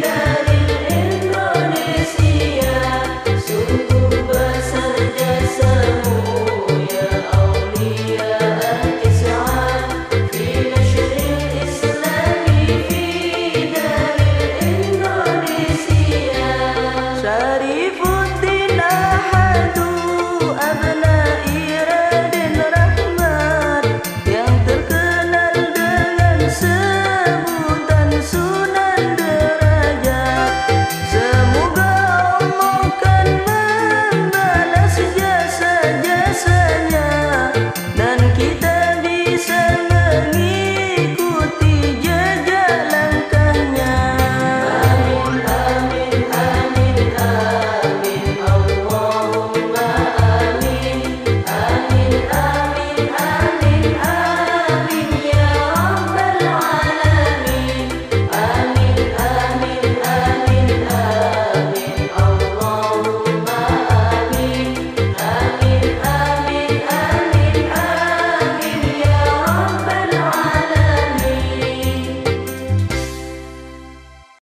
Yeah.